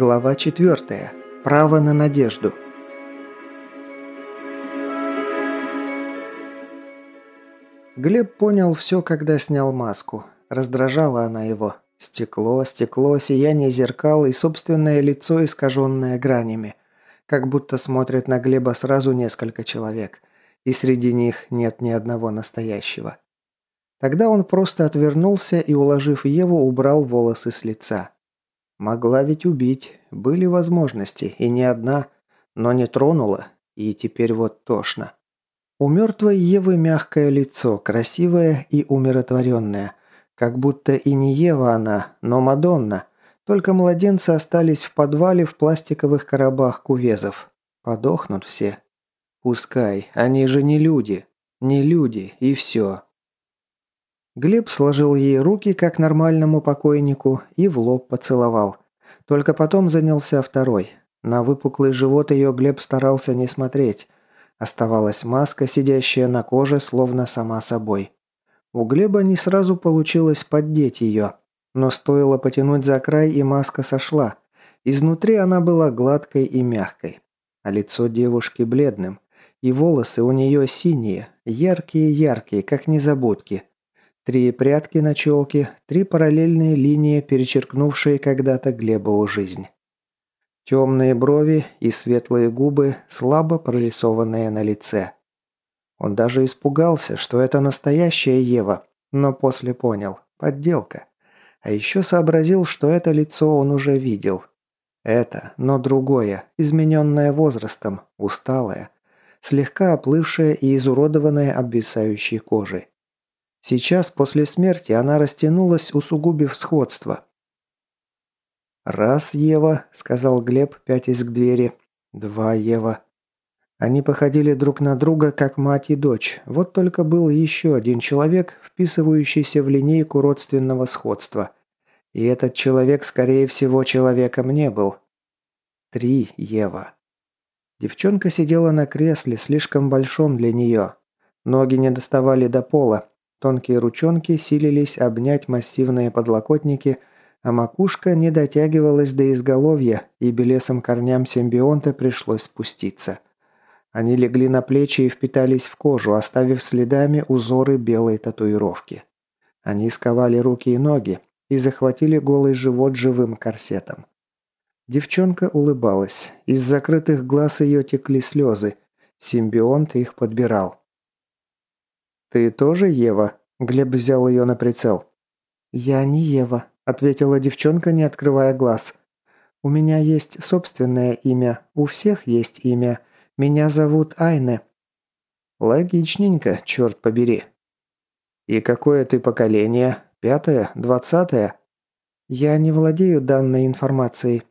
Глава 4. Право на надежду. Глеб понял все, когда снял маску. Раздражала она его. Стекло, стекло, сияние зеркал и собственное лицо, искаженное гранями. Как будто смотрит на Глеба сразу несколько человек. И среди них нет ни одного настоящего. Тогда он просто отвернулся и, уложив Еву, убрал волосы с лица. Могла ведь убить, были возможности, и не одна, но не тронула, и теперь вот тошно. У мертвой Евы мягкое лицо, красивое и умиротворенное. Как будто и не Ева она, но Мадонна. Только младенцы остались в подвале в пластиковых коробах кувезов. Подохнут все. Пускай, они же не люди. Не люди, и все. Глеб сложил ей руки, как нормальному покойнику, и в лоб поцеловал. Только потом занялся второй. На выпуклый живот ее Глеб старался не смотреть. Оставалась маска, сидящая на коже, словно сама собой. У Глеба не сразу получилось поддеть ее. Но стоило потянуть за край, и маска сошла. Изнутри она была гладкой и мягкой. А лицо девушки бледным. И волосы у нее синие, яркие-яркие, как незабудки. Три прятки на челке, три параллельные линии, перечеркнувшие когда-то Глебову жизнь. Темные брови и светлые губы, слабо прорисованные на лице. Он даже испугался, что это настоящая Ева, но после понял – подделка. А еще сообразил, что это лицо он уже видел. Это, но другое, измененное возрастом, усталое, слегка оплывшее и изуродованное обвисающей кожей. Сейчас, после смерти, она растянулась, усугубив сходство. «Раз, Ева», — сказал Глеб, пятясь к двери. «Два, Ева». Они походили друг на друга, как мать и дочь. Вот только был еще один человек, вписывающийся в линейку родственного сходства. И этот человек, скорее всего, человеком не был. Три, Ева. Девчонка сидела на кресле, слишком большом для нее. Ноги не доставали до пола, Тонкие ручонки силились обнять массивные подлокотники, а макушка не дотягивалась до изголовья, и белесым корням симбионта пришлось спуститься. Они легли на плечи и впитались в кожу, оставив следами узоры белой татуировки. Они сковали руки и ноги и захватили голый живот живым корсетом. Девчонка улыбалась. Из закрытых глаз ее текли слезы. Симбионт их подбирал. «Ты тоже Ева?» Глеб взял ее на прицел. «Я не Ева», – ответила девчонка, не открывая глаз. «У меня есть собственное имя. У всех есть имя. Меня зовут Айне». «Логичненько, черт побери». «И какое ты поколение? Пятое? Двадцатое?» «Я не владею данной информацией».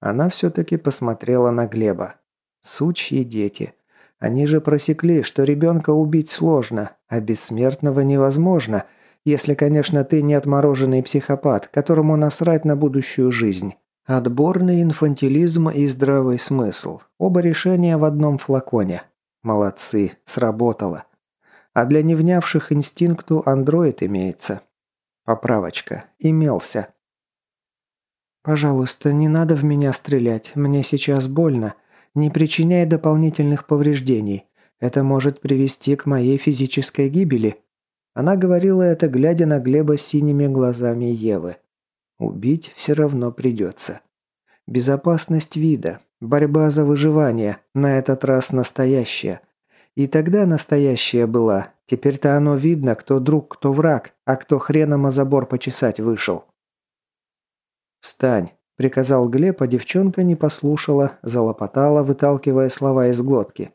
Она все-таки посмотрела на Глеба. «Сучьи дети. Они же просекли, что ребенка убить сложно, а бессмертного невозможно, если, конечно, ты не отмороженный психопат, которому насрать на будущую жизнь. Отборный инфантилизм и здравый смысл. Оба решения в одном флаконе. Молодцы, сработало. А для невнявших инстинкту андроид имеется. Поправочка. Имелся. «Пожалуйста, не надо в меня стрелять. Мне сейчас больно. Не причиняй дополнительных повреждений. Это может привести к моей физической гибели». Она говорила это, глядя на Глеба синими глазами Евы. «Убить все равно придется». Безопасность вида, борьба за выживание, на этот раз настоящая. И тогда настоящая была. Теперь-то оно видно, кто друг, кто враг, а кто хреном о забор почесать вышел. «Встань!» – приказал Глеб, а девчонка не послушала, залопотала, выталкивая слова из глотки.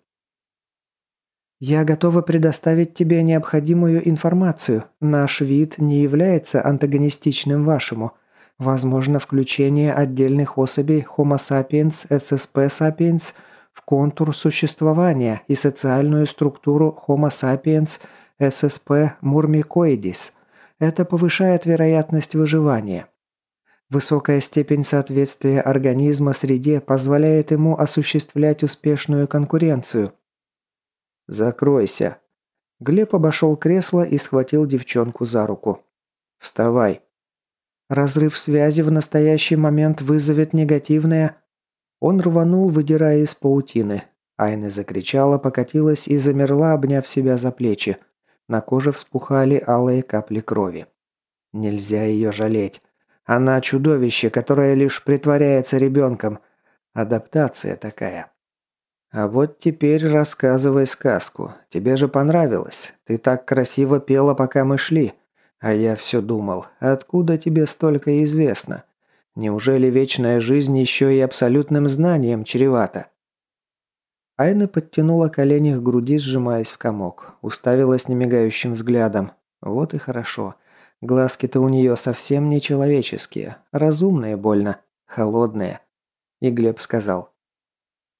«Я готова предоставить тебе необходимую информацию. Наш вид не является антагонистичным вашему. Возможно включение отдельных особей Homo sapiens SSP sapiens в контур существования и социальную структуру Homo sapiens SSP murmicoides. Это повышает вероятность выживания. Высокая степень соответствия организма среде позволяет ему осуществлять успешную конкуренцию. «Закройся!» Глеб обошел кресло и схватил девчонку за руку. «Вставай!» Разрыв связи в настоящий момент вызовет негативное...» Он рванул, выдирая из паутины. Айна закричала, покатилась и замерла, обняв себя за плечи. На коже вспухали алые капли крови. Нельзя ее жалеть. Она чудовище, которое лишь притворяется ребенком. Адаптация такая. А вот теперь рассказывай сказку. Тебе же понравилось. Ты так красиво пела, пока мы шли. А я все думал, откуда тебе столько известно? Неужели вечная жизнь еще и абсолютным знанием чревата? Айна подтянула колени к груди, сжимаясь в комок. Уставилась немигающим взглядом. Вот и хорошо. Глазки-то у нее совсем не человеческие. Разумные больно. Холодные. И Глеб сказал.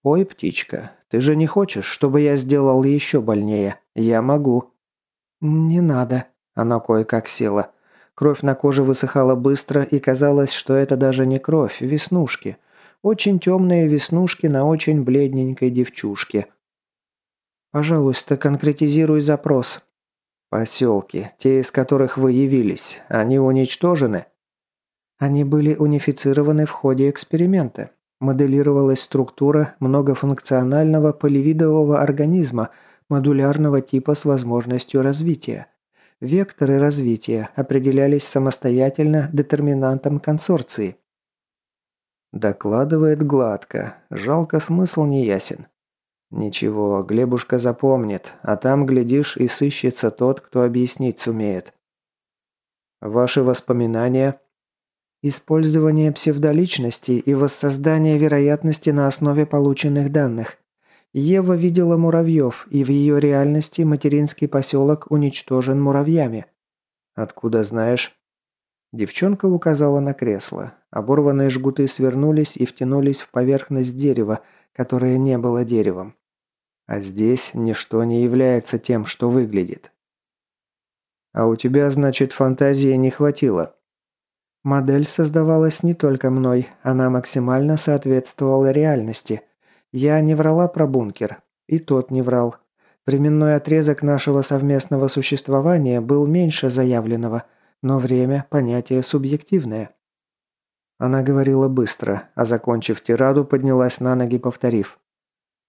«Ой, птичка, ты же не хочешь, чтобы я сделал еще больнее? Я могу». «Не надо». Она кое-как села. Кровь на коже высыхала быстро, и казалось, что это даже не кровь, веснушки. Очень темные веснушки на очень бледненькой девчушке. «Пожалуйста, конкретизируй запрос». «Поселки, те, из которых вы явились, они уничтожены?» «Они были унифицированы в ходе эксперимента. Моделировалась структура многофункционального поливидового организма модулярного типа с возможностью развития. Векторы развития определялись самостоятельно детерминантом консорции. Докладывает гладко. Жалко, смысл не ясен. Ничего, Глебушка запомнит, а там, глядишь, и сыщется тот, кто объяснить сумеет. Ваши воспоминания? Использование псевдоличности и воссоздание вероятности на основе полученных данных. Ева видела муравьев, и в ее реальности материнский поселок уничтожен муравьями. Откуда знаешь? Девчонка указала на кресло. Оборванные жгуты свернулись и втянулись в поверхность дерева, которое не было деревом. А здесь ничто не является тем, что выглядит. А у тебя, значит, фантазии не хватило. Модель создавалась не только мной, она максимально соответствовала реальности. Я не врала про бункер, и тот не врал. Временной отрезок нашего совместного существования был меньше заявленного – но время – понятие субъективное. Она говорила быстро, а закончив тираду, поднялась на ноги, повторив.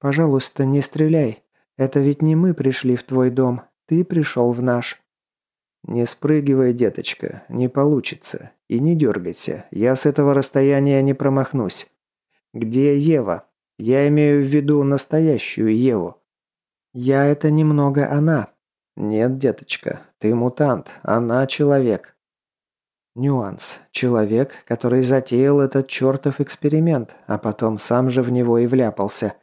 «Пожалуйста, не стреляй. Это ведь не мы пришли в твой дом, ты пришел в наш». «Не спрыгивай, деточка, не получится. И не дергайся, я с этого расстояния не промахнусь. Где Ева? Я имею в виду настоящую Еву». «Я это немного она», «Нет, деточка, ты мутант, она человек». Нюанс. Человек, который затеял этот чертов эксперимент, а потом сам же в него и вляпался.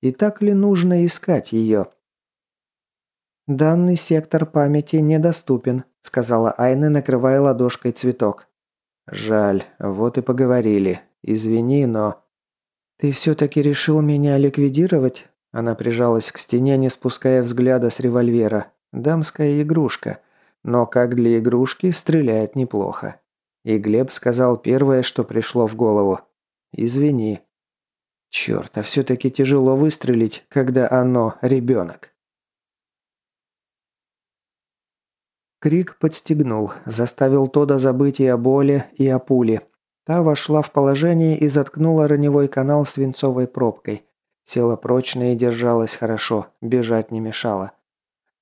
И так ли нужно искать ее? «Данный сектор памяти недоступен», — сказала Айна, накрывая ладошкой цветок. «Жаль, вот и поговорили. Извини, но...» «Ты все-таки решил меня ликвидировать?» Она прижалась к стене, не спуская взгляда с револьвера. Дамская игрушка. Но как для игрушки стреляет неплохо. И Глеб сказал первое, что пришло в голову. «Извини». Черт, а все-таки тяжело выстрелить, когда оно ребенок. Крик подстегнул, заставил Тода забыть и о боли, и о пуле. Та вошла в положение и заткнула раневой канал свинцовой пробкой. Села прочно и держалась хорошо, бежать не мешало.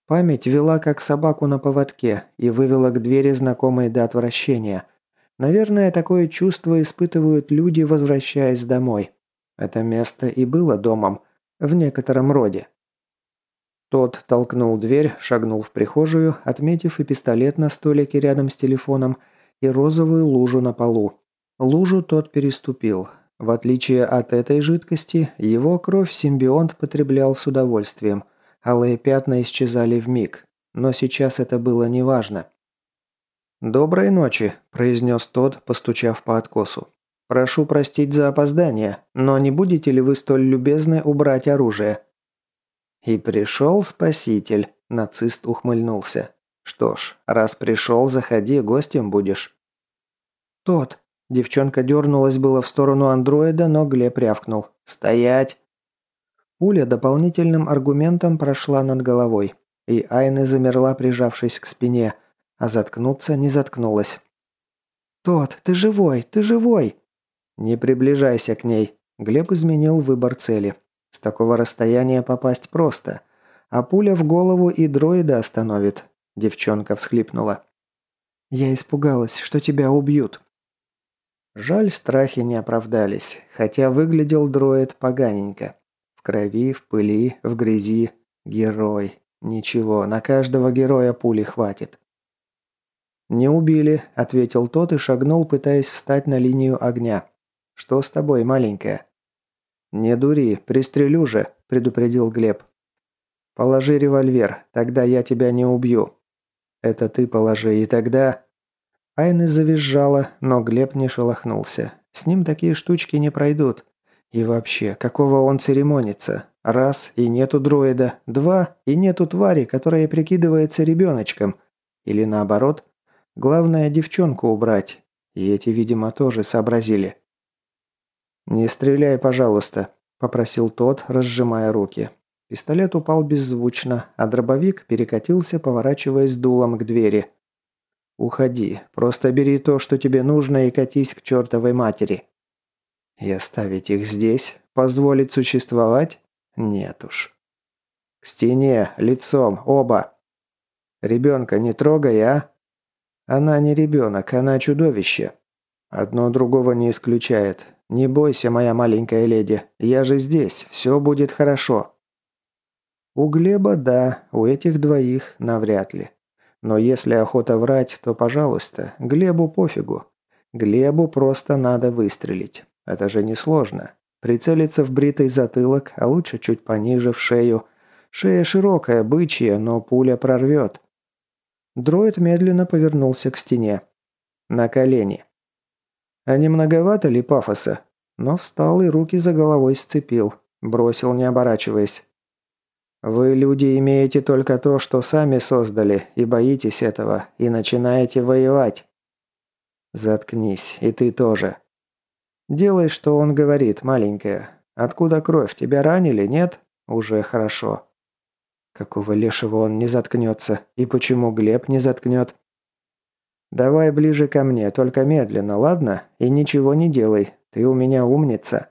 Память вела как собаку на поводке и вывела к двери знакомой до отвращения. Наверное, такое чувство испытывают люди, возвращаясь домой. Это место и было домом, в некотором роде. Тот толкнул дверь, шагнул в прихожую, отметив и пистолет на столике рядом с телефоном, и розовую лужу на полу. Лужу тот переступил. В отличие от этой жидкости, его кровь симбионт потреблял с удовольствием – Алые пятна исчезали в миг, но сейчас это было неважно. «Доброй ночи», – произнес тот, постучав по откосу. «Прошу простить за опоздание, но не будете ли вы столь любезны убрать оружие?» «И пришел спаситель», – нацист ухмыльнулся. «Что ж, раз пришел, заходи, гостем будешь». «Тот», – девчонка дернулась было в сторону андроида, но Глеб рявкнул. «Стоять!» Пуля дополнительным аргументом прошла над головой, и Айны замерла, прижавшись к спине, а заткнуться не заткнулась. «Тот, ты живой! Ты живой!» «Не приближайся к ней!» Глеб изменил выбор цели. С такого расстояния попасть просто. А пуля в голову и дроида остановит. Девчонка всхлипнула. «Я испугалась, что тебя убьют». Жаль, страхи не оправдались, хотя выглядел дроид поганенько. В крови, в пыли, в грязи. Герой. Ничего, на каждого героя пули хватит. «Не убили», – ответил тот и шагнул, пытаясь встать на линию огня. «Что с тобой, маленькая?» «Не дури, пристрелю же», – предупредил Глеб. «Положи револьвер, тогда я тебя не убью». «Это ты положи, и тогда...» Айны завизжала, но Глеб не шелохнулся. С ним такие штучки не пройдут. И вообще, какого он церемонится? Раз, и нету дроида. Два, и нету твари, которая прикидывается ребеночком. Или наоборот. Главное, девчонку убрать. И эти, видимо, тоже сообразили. «Не стреляй, пожалуйста», – попросил тот, разжимая руки. Пистолет упал беззвучно, а дробовик перекатился, поворачиваясь дулом к двери. «Уходи. Просто бери то, что тебе нужно, и катись к чертовой матери». «И оставить их здесь? Позволить существовать? Нет уж». «К стене, лицом, оба!» «Ребенка не трогай, а?» «Она не ребенок, она чудовище. Одно другого не исключает. «Не бойся, моя маленькая леди, я же здесь, все будет хорошо». У Глеба – да, у этих двоих – навряд ли. Но если охота врать, то, пожалуйста, Глебу пофигу. Глебу просто надо выстрелить. Это же несложно. Прицелиться в бритый затылок, а лучше чуть пониже в шею. Шея широкая, бычья, но пуля прорвет. Дроид медленно повернулся к стене. На колени. А не многовато ли пафоса? Но встал и руки за головой сцепил. Бросил, не оборачиваясь. «Вы, люди, имеете только то, что сами создали, и боитесь этого, и начинаете воевать». «Заткнись, и ты тоже». «Делай, что он говорит, маленькая. Откуда кровь? Тебя ранили, нет? Уже хорошо». Какого лешего он не заткнется? И почему Глеб не заткнет? «Давай ближе ко мне, только медленно, ладно? И ничего не делай. Ты у меня умница».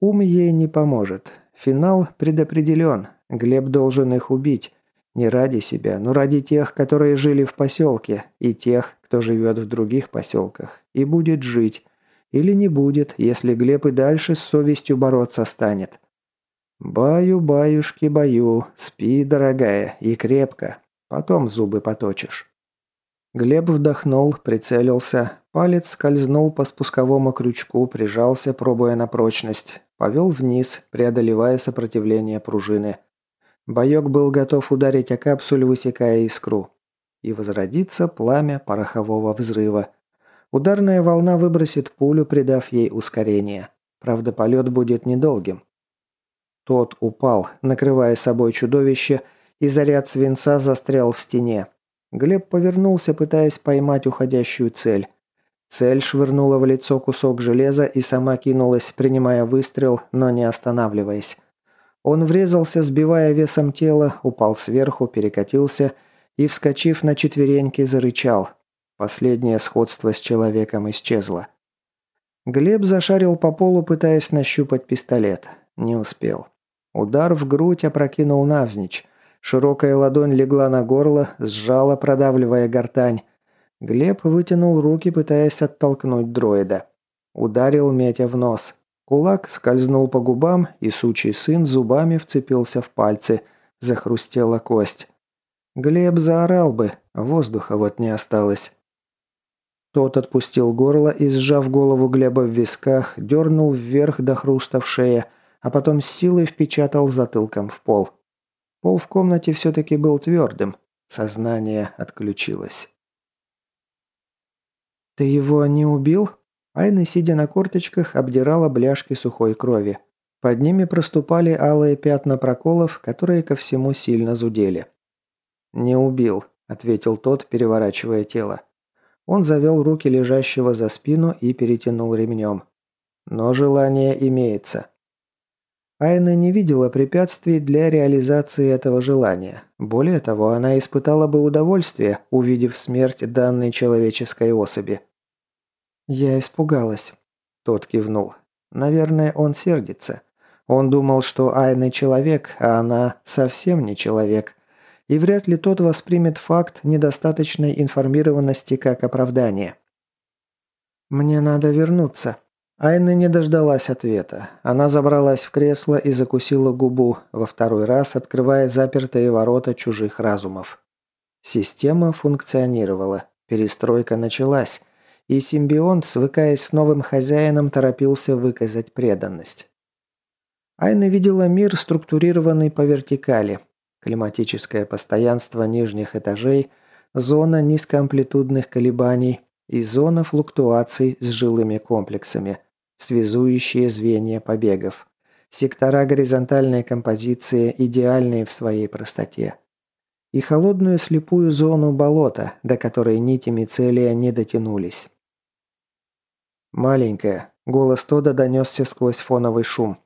Ум ей не поможет. Финал предопределен. Глеб должен их убить. Не ради себя, но ради тех, которые жили в поселке, и тех, кто живет в других поселках, и будет жить. Или не будет, если Глеб и дальше с совестью бороться станет. «Баю, баюшки, баю, спи, дорогая, и крепко. Потом зубы поточишь». Глеб вдохнул, прицелился. Палец скользнул по спусковому крючку, прижался, пробуя на прочность. Повел вниз, преодолевая сопротивление пружины. Боек был готов ударить о капсуль, высекая искру. И возродится пламя порохового взрыва. Ударная волна выбросит пулю, придав ей ускорение. Правда, полет будет недолгим. Тот упал, накрывая собой чудовище, и заряд свинца застрял в стене. Глеб повернулся, пытаясь поймать уходящую цель. Цель швырнула в лицо кусок железа и сама кинулась, принимая выстрел, но не останавливаясь. Он врезался, сбивая весом тело, упал сверху, перекатился и, вскочив на четвереньки, зарычал. Последнее сходство с человеком исчезло. Глеб зашарил по полу, пытаясь нащупать пистолет. Не успел. Удар в грудь опрокинул навзничь. Широкая ладонь легла на горло, сжала, продавливая гортань. Глеб вытянул руки, пытаясь оттолкнуть дроида. Ударил Метя в нос. Кулак скользнул по губам, и сучий сын зубами вцепился в пальцы. Захрустела кость. Глеб заорал бы, воздуха вот не осталось. Тот отпустил горло и, сжав голову Глеба в висках, дернул вверх до хруста в шее, а потом силой впечатал затылком в пол. Пол в комнате все-таки был твердым. Сознание отключилось. «Ты его не убил?» Айна, сидя на корточках, обдирала бляшки сухой крови. Под ними проступали алые пятна проколов, которые ко всему сильно зудели. «Не убил», – ответил тот, переворачивая тело. Он завел руки лежащего за спину и перетянул ремнем. «Но желание имеется. Айна не видела препятствий для реализации этого желания. Более того, она испытала бы удовольствие, увидев смерть данной человеческой особи. Я испугалась. Тот кивнул. Наверное, он сердится. Он думал, что Айна человек, а она совсем не человек. И вряд ли тот воспримет факт недостаточной информированности как оправдание. «Мне надо вернуться». Айна не дождалась ответа. Она забралась в кресло и закусила губу, во второй раз открывая запертые ворота чужих разумов. Система функционировала. Перестройка началась, и симбионт, свыкаясь с новым хозяином, торопился выказать преданность. Айна видела мир, структурированный по вертикали. Климатическое постоянство нижних этажей, зона низкоамплитудных колебаний и зона флуктуаций с жилыми комплексами, связующие звенья побегов. Сектора горизонтальной композиции идеальные в своей простоте. И холодную слепую зону болота, до которой нитями целия не дотянулись. «Маленькая», – голос Тода донесся сквозь фоновый шум.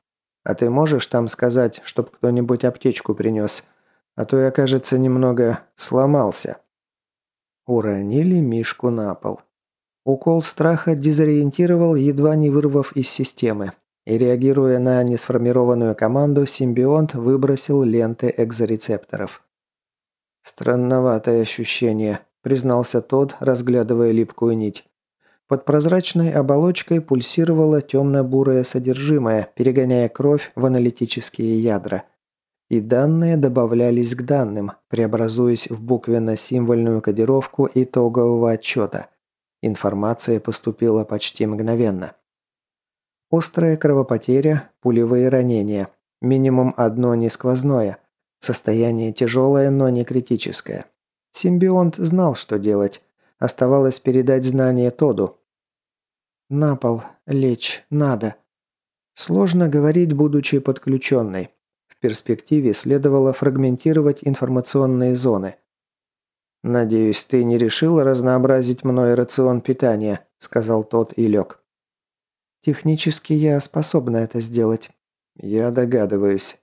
А ты можешь там сказать, чтоб кто-нибудь аптечку принес? А то я, кажется, немного сломался». Уронили Мишку на пол. Укол страха дезориентировал, едва не вырвав из системы. И реагируя на несформированную команду, симбионт выбросил ленты экзорецепторов. «Странноватое ощущение», – признался тот, разглядывая липкую нить. Под прозрачной оболочкой пульсировало темно-бурое содержимое, перегоняя кровь в аналитические ядра. И данные добавлялись к данным, преобразуясь в буквенно-символьную кодировку итогового отчета. Информация поступила почти мгновенно. Острая кровопотеря, пулевые ранения. Минимум одно несквозное. Состояние тяжелое, но не критическое. Симбионт знал, что делать. Оставалось передать знание Тоду, «На пол. Лечь. Надо». Сложно говорить, будучи подключенной. В перспективе следовало фрагментировать информационные зоны. «Надеюсь, ты не решила разнообразить мной рацион питания», – сказал тот и лег. «Технически я способна это сделать». «Я догадываюсь».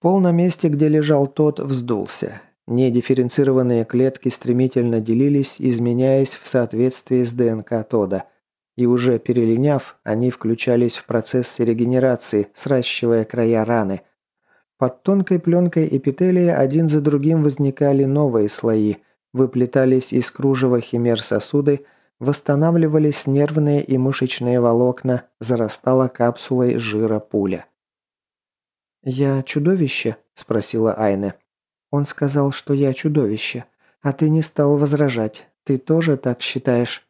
Пол на месте, где лежал тот, вздулся. Недифференцированные клетки стремительно делились, изменяясь в соответствии с ДНК Тода – и уже перелиняв, они включались в процесс регенерации, сращивая края раны. Под тонкой пленкой эпителия один за другим возникали новые слои, выплетались из кружева химер сосуды, восстанавливались нервные и мышечные волокна, зарастала капсулой жира пуля. «Я чудовище?» – спросила Айне. Он сказал, что я чудовище. А ты не стал возражать. Ты тоже так считаешь?»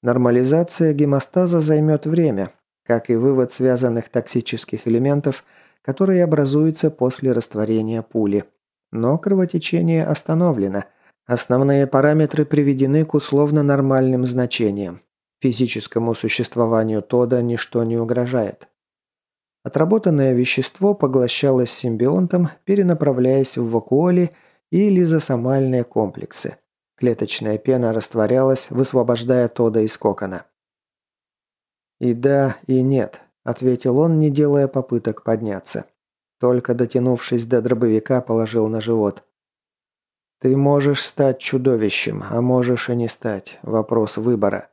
Нормализация гемостаза займет время, как и вывод связанных токсических элементов, которые образуются после растворения пули. Но кровотечение остановлено. Основные параметры приведены к условно нормальным значениям. Физическому существованию Тода ничто не угрожает. Отработанное вещество поглощалось симбионтом, перенаправляясь в вакуоли и лизосомальные комплексы. Клеточная пена растворялась, высвобождая Тода из кокона. «И да, и нет», – ответил он, не делая попыток подняться. Только дотянувшись до дробовика, положил на живот. «Ты можешь стать чудовищем, а можешь и не стать. Вопрос выбора».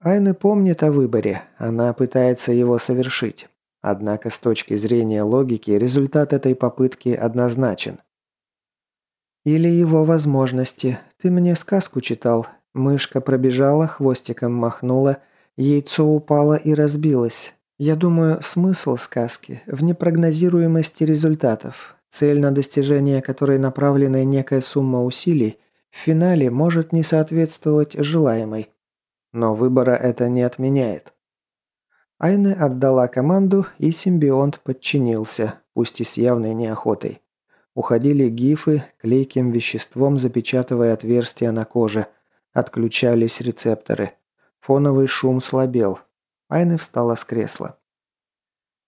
Айна помнит о выборе, она пытается его совершить. Однако с точки зрения логики результат этой попытки однозначен. Или его возможности. Ты мне сказку читал. Мышка пробежала, хвостиком махнула, яйцо упало и разбилось. Я думаю, смысл сказки в непрогнозируемости результатов. Цель, на достижение которой направлена некая сумма усилий, в финале может не соответствовать желаемой. Но выбора это не отменяет. Айне отдала команду, и симбионт подчинился, пусть и с явной неохотой. Уходили гифы, клейким веществом запечатывая отверстия на коже. Отключались рецепторы. Фоновый шум слабел. Айны встала с кресла.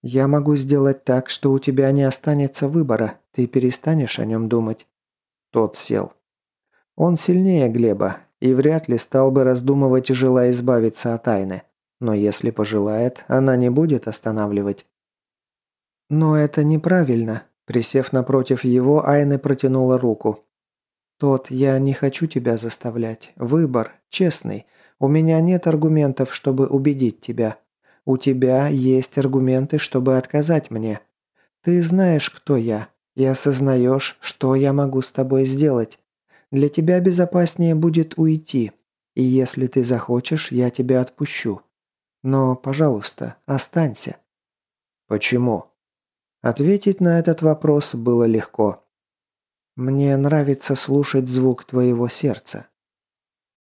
«Я могу сделать так, что у тебя не останется выбора. Ты перестанешь о нем думать». Тот сел. Он сильнее Глеба и вряд ли стал бы раздумывать, желая избавиться от Айны. Но если пожелает, она не будет останавливать. «Но это неправильно», Присев напротив его, Айна протянула руку. «Тот, я не хочу тебя заставлять. Выбор. Честный. У меня нет аргументов, чтобы убедить тебя. У тебя есть аргументы, чтобы отказать мне. Ты знаешь, кто я, и осознаешь, что я могу с тобой сделать. Для тебя безопаснее будет уйти, и если ты захочешь, я тебя отпущу. Но, пожалуйста, останься». «Почему?» Ответить на этот вопрос было легко. «Мне нравится слушать звук твоего сердца.